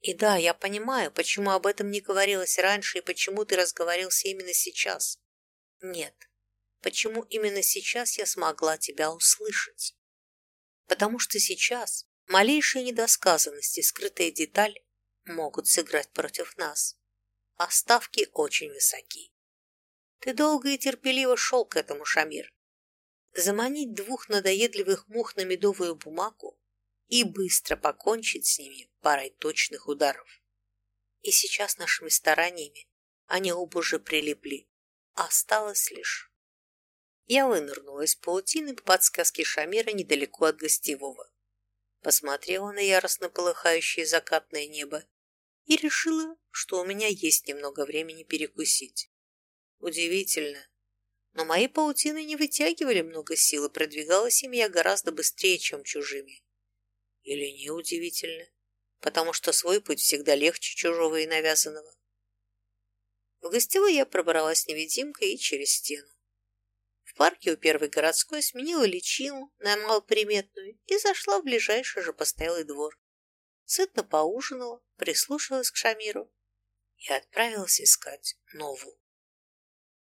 И да, я понимаю, почему об этом не говорилось раньше и почему ты разговорился именно сейчас. Нет, почему именно сейчас я смогла тебя услышать. Потому что сейчас малейшие недосказанности, скрытая деталь могут сыграть против нас, а ставки очень высоки. Ты долго и терпеливо шел к этому, Шамир. Заманить двух надоедливых мух на медовую бумагу и быстро покончить с ними парой точных ударов. И сейчас нашими стараниями они оба уже прилипли. Осталось лишь я вынырнула из паутины по подсказке Шамира недалеко от гостевого. Посмотрела на яростно полыхающее закатное небо и решила, что у меня есть немного времени перекусить. Удивительно, но мои паутины не вытягивали много сил, и продвигалась им я гораздо быстрее, чем чужими. Или неудивительно, потому что свой путь всегда легче чужого и навязанного. В гостевой я пробралась невидимкой и через стену парке у первой городской сменила личину на малоприметную и зашла в ближайший же постоялый двор. Сытно поужинала, прислушалась к Шамиру и отправилась искать Нову.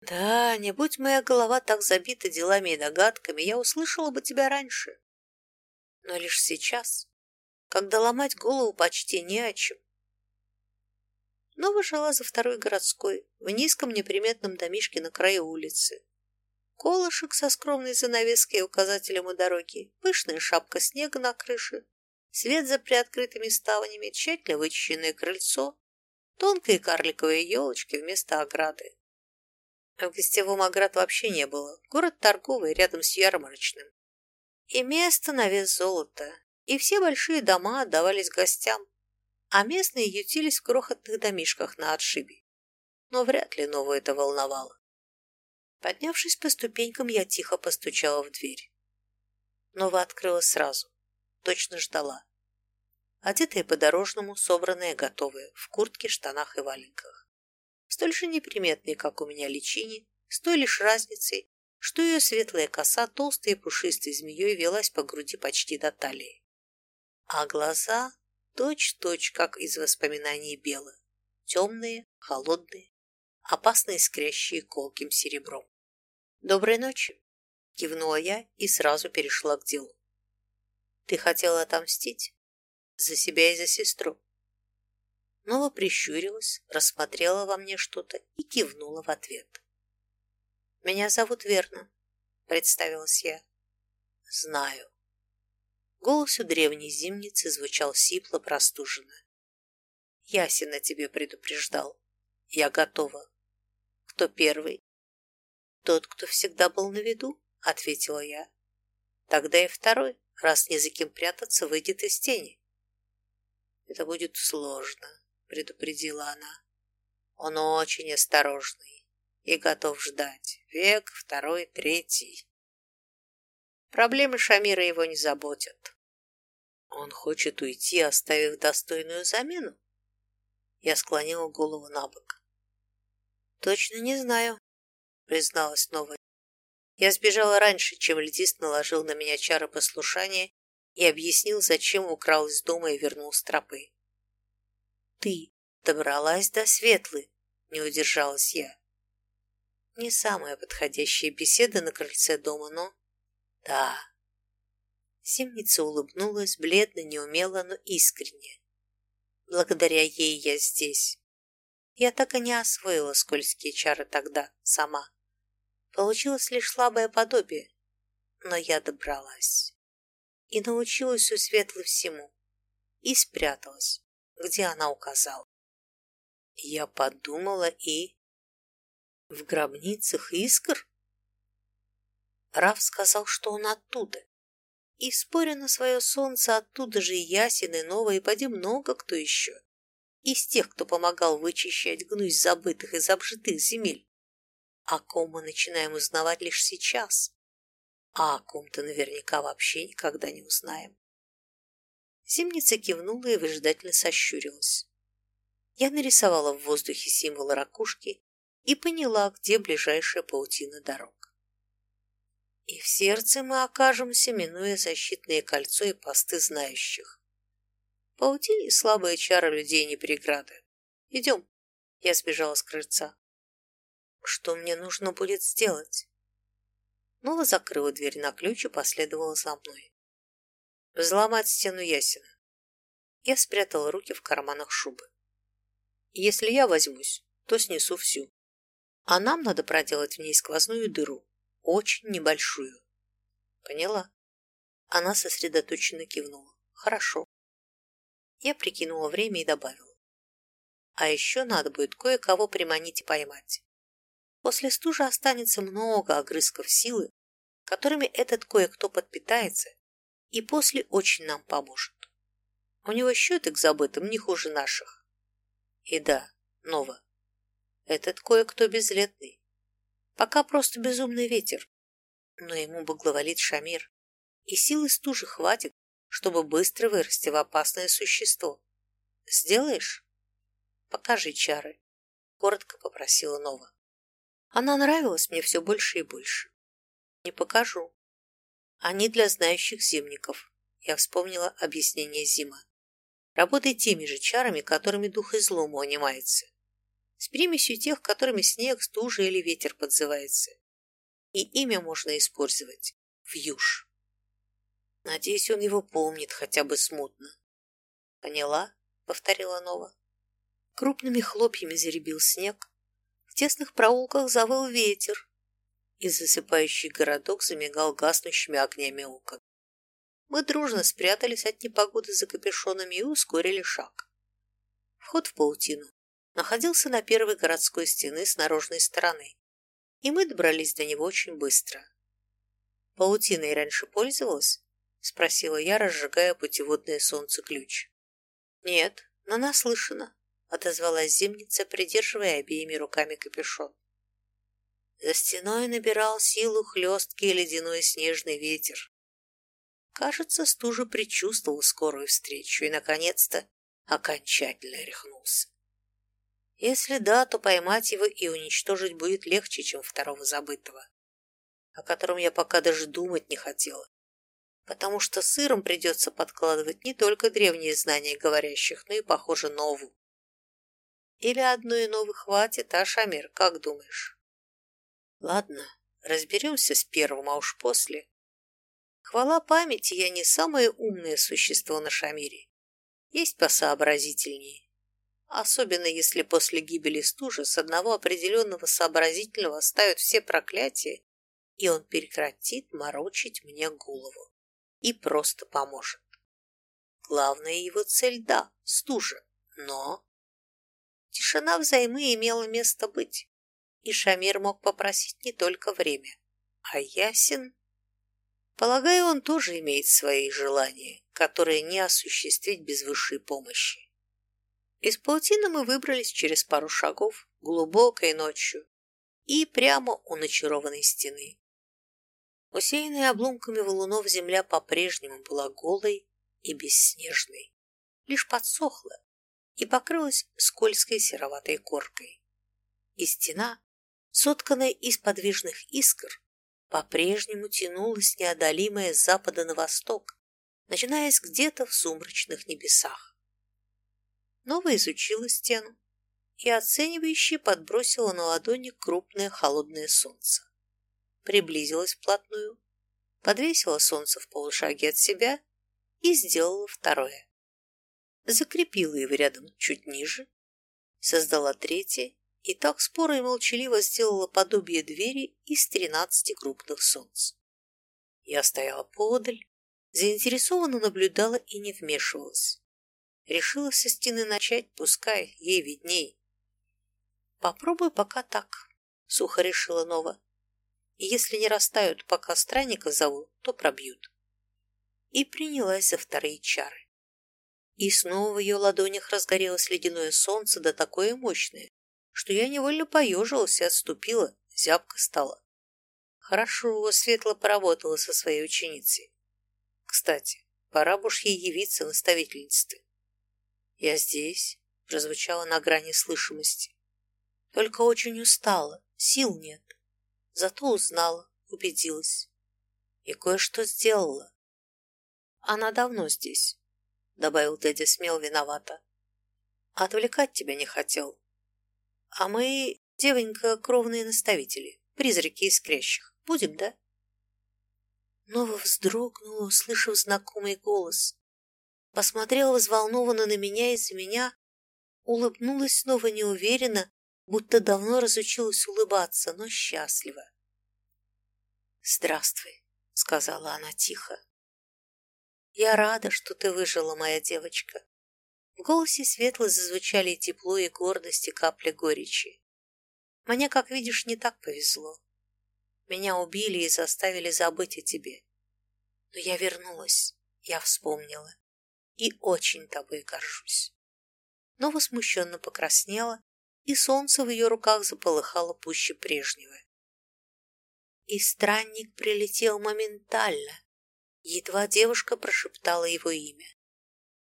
Да, не будь моя голова так забита делами и догадками, я услышала бы тебя раньше. Но лишь сейчас, когда ломать голову почти не о чем. Нова жила за второй городской, в низком неприметном домишке на краю улицы колышек со скромной занавеской и указателем у дороги, пышная шапка снега на крыше, свет за приоткрытыми ставнями, тщательно вычищенное крыльцо, тонкие карликовые елочки вместо ограды. В гостевом оград вообще не было. Город торговый, рядом с ярмарочным. И место на вес золота. И все большие дома отдавались гостям, а местные ютились в крохотных домишках на отшибе. Но вряд ли новую это волновало. Поднявшись по ступенькам, я тихо постучала в дверь. Нова открыла сразу. Точно ждала. Одетая по-дорожному, собранная, готовая, в куртке, штанах и валенках. Столь же неприметной, как у меня личине, с той лишь разницей, что ее светлая коса толстой и пушистой змеей велась по груди почти до талии. А глаза точь-точь, как из воспоминаний белые, темные, холодные, опасно искрящие колким серебром. «Доброй ночи!» – кивнула я и сразу перешла к делу. «Ты хотела отомстить? За себя и за сестру?» Нова прищурилась, рассмотрела во мне что-то и кивнула в ответ. «Меня зовут Верна», — представилась я. «Знаю». Голос у древней зимницы звучал сипло простуженно. «Ясина тебе предупреждал. Я готова. Кто первый?» «Тот, кто всегда был на виду», — ответила я. «Тогда и второй, раз не за кем прятаться, выйдет из тени». «Это будет сложно», — предупредила она. «Он очень осторожный и готов ждать. Век, второй, третий». Проблемы Шамира его не заботят. Он хочет уйти, оставив достойную замену? Я склонила голову на бок. Точно не знаю, призналась новая. Я сбежала раньше, чем льдист наложил на меня чары послушания и объяснил, зачем украл из дома и вернул с тропы. Ты добралась до Светлы, не удержалась я. Не самая подходящая беседа на крыльце дома, но... Да. Зимница улыбнулась, бледно, неумело, но искренне. Благодаря ей я здесь. Я так и не освоила скользкие чары тогда, сама. Получилось лишь слабое подобие, но я добралась. И научилась у Светлы всему. И спряталась где она указала. Я подумала и... В гробницах искр? Раф сказал, что он оттуда. И, споря на свое солнце, оттуда же и ясен, и поди много кто еще. Из тех, кто помогал вычищать гнусь забытых и забжитых земель. О ком мы начинаем узнавать лишь сейчас, а о ком-то наверняка вообще никогда не узнаем. Зимница кивнула и выжидательно сощурилась. Я нарисовала в воздухе символ ракушки и поняла, где ближайшая паутина дорог. И в сердце мы окажемся, минуя защитное кольцо и посты знающих. Паутине слабые чары людей не преграда. Идем. Я сбежала с крыльца. Что мне нужно будет сделать? Нова закрыла дверь на ключ и последовала за мной. Взломать стену ясена. Я спрятала руки в карманах шубы. Если я возьмусь, то снесу всю. А нам надо проделать в ней сквозную дыру, очень небольшую. Поняла? Она сосредоточенно кивнула. Хорошо. Я прикинула время и добавила. А еще надо будет кое-кого приманить и поймать. После стужи останется много огрызков силы, которыми этот кое-кто подпитается и после очень нам поможет. У него счеты к забытым не хуже наших. И да, Нова, этот кое-кто безлетный. Пока просто безумный ветер. Но ему благоволит Шамир, и силы стужи хватит, чтобы быстро вырасти в опасное существо. Сделаешь? Покажи чары, коротко попросила Нова. Она нравилась мне все больше и больше. Не покажу, они для знающих зимников. Я вспомнила объяснение Зима. Работай теми же чарами, которыми дух излома унимается. С примесью тех, которыми снег, стужа или ветер подзывается. И имя можно использовать. Вьюж. Надеюсь, он его помнит хотя бы смутно. Поняла? Повторила Нова. Крупными хлопьями заребил снег. В тесных проулках завыл ветер и засыпающий городок замигал гаснущими огнями окон. Мы дружно спрятались от непогоды за капюшонами и ускорили шаг. Вход в паутину находился на первой городской стены с наружной стороны, и мы добрались до него очень быстро. «Паутиной раньше пользовалась?» — спросила я, разжигая путеводное солнце ключ. «Нет, но наслышана», — отозвалась зимница, придерживая обеими руками капюшон. За стеной набирал силу хлесткий ледяной снежный ветер. Кажется, стужа предчувствовал скорую встречу и, наконец-то, окончательно рехнулся. Если да, то поймать его и уничтожить будет легче, чем второго забытого, о котором я пока даже думать не хотела, потому что сыром придется подкладывать не только древние знания говорящих, но и, похоже, новую. Или одной новой хватит, а, Шамир, как думаешь? Ладно, разберемся с первым, а уж после. Хвала памяти, я не самое умное существо на Шамире. Есть посообразительнее. Особенно если после гибели стужи с одного определенного сообразительного ставят все проклятия, и он прекратит морочить мне голову и просто поможет. Главная его цель – да, стужа, но... Тишина взаймы имела место быть, и Шамир мог попросить не только время, а Ясин... Полагаю, он тоже имеет свои желания, которые не осуществить без высшей помощи. Из паутины мы выбрались через пару шагов, глубокой ночью, и прямо у начарованной стены. Усеянная обломками валунов земля по-прежнему была голой и бесснежной, лишь подсохла и покрылась скользкой сероватой коркой. И стена, сотканная из подвижных искр, по-прежнему тянулась неодолимая с запада на восток, начинаясь где-то в сумрачных небесах. Нова изучила стену и оценивающе подбросила на ладони крупное холодное солнце. Приблизилась вплотную, подвесила солнце в полушаге от себя и сделала второе. Закрепила его рядом чуть ниже, создала третье и так споро и молчаливо сделала подобие двери из тринадцати крупных солнц. Я стояла поодаль, заинтересованно наблюдала и не вмешивалась. Решила со стены начать, пускай, ей видней. Попробуй пока так, сухо решила Нова. Если не растают, пока странника зову, то пробьют. И принялась за вторые чары. И снова в ее ладонях разгорелось ледяное солнце, да такое мощное, что я невольно поежилась и отступила, зябко стала. Хорошо, светло поработала со своей ученицей. Кстати, пора бы уж ей явиться наставительницей. «Я здесь», — прозвучало на грани слышимости. «Только очень устала, сил нет. Зато узнала, убедилась. И кое-что сделала. Она давно здесь», — добавил дядя смел виновато. «Отвлекать тебя не хотел. А мы, девонька, кровные наставители, призраки искрящих. Будем, да?» Нова вздрогнула, услышав знакомый голос. Посмотрела взволнованно на меня из-за меня, улыбнулась снова неуверенно, будто давно разучилась улыбаться, но счастливо. «Здравствуй», — сказала она тихо. «Я рада, что ты выжила, моя девочка. В голосе светло зазвучали тепло и гордость и капли горечи. Мне, как видишь, не так повезло. Меня убили и заставили забыть о тебе. Но я вернулась, я вспомнила. И очень тобой горжусь. Но возмущенно покраснела, и солнце в ее руках заполыхало пуще прежнего. И странник прилетел моментально. Едва девушка прошептала его имя.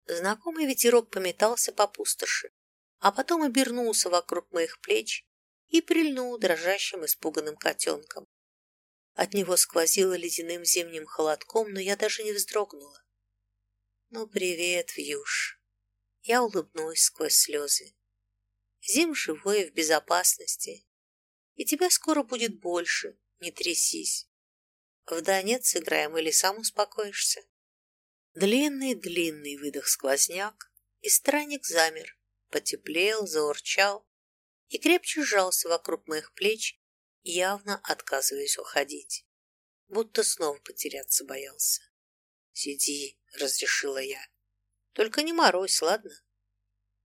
Знакомый ветерок пометался по пустоши, а потом обернулся вокруг моих плеч и прильнул дрожащим испуганным котенком. От него сквозило ледяным зимним холодком, но я даже не вздрогнула. «Ну, привет, Вьюш!» Я улыбнулась сквозь слезы. Зим живой и в безопасности, и тебя скоро будет больше, не трясись. В донец сыграем или сам успокоишься? Длинный-длинный выдох-сквозняк, и странник замер, потеплел, заурчал и крепче сжался вокруг моих плеч, явно отказываясь уходить, будто снова потеряться боялся. «Сиди», — разрешила я. «Только не морозь, ладно?»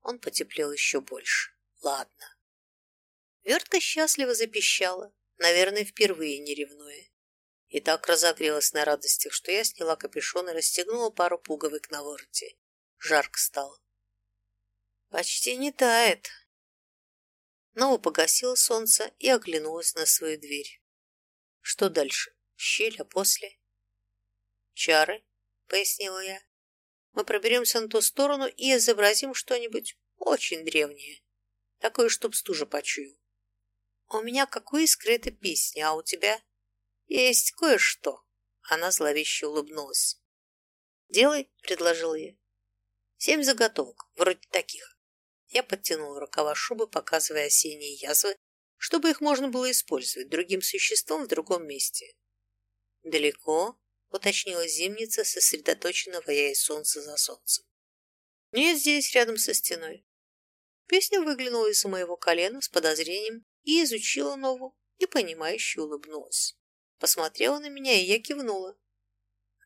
Он потеплел еще больше. «Ладно». Вертка счастливо запищала, наверное, впервые не ревнуя и так разогрелась на радостях, что я сняла капюшон и расстегнула пару пуговик на вороте. Жарко стало. Почти не тает. Снова погасила солнце и оглянулась на свою дверь. Что дальше? Щель, а после? Чары, пояснила я. Мы проберемся на ту сторону и изобразим что-нибудь очень древнее. Такое, чтоб стужа почуял. У меня какой скрытой песни, а у тебя? «Есть кое-что», — она зловеще улыбнулась. «Делай», — предложил я. «Семь заготовок, вроде таких». Я подтянул рукава шубы, показывая осенние язвы, чтобы их можно было использовать другим существом в другом месте. «Далеко?» — уточнила зимница, сосредоточенно ваяя солнце за солнцем. «Нет, здесь, рядом со стеной». Песня выглянула из-за моего колена с подозрением и изучила нову, и понимающе улыбнулась. Посмотрела на меня, и я кивнула.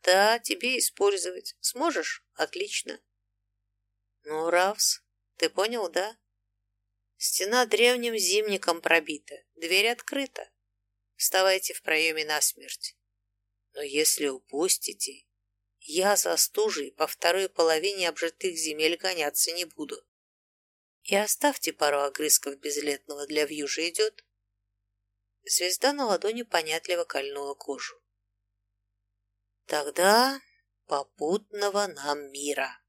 Да, тебе использовать. Сможешь? Отлично. Ну, Равс, ты понял, да? Стена древним зимником пробита, дверь открыта. Вставайте в проеме насмерть. Но если упустите, я за стужей по второй половине обжитых земель гоняться не буду. И оставьте пару огрызков безлетного для вьюжи идет. Звезда на ладони понятливо кольнула кожу. Тогда попутного нам мира.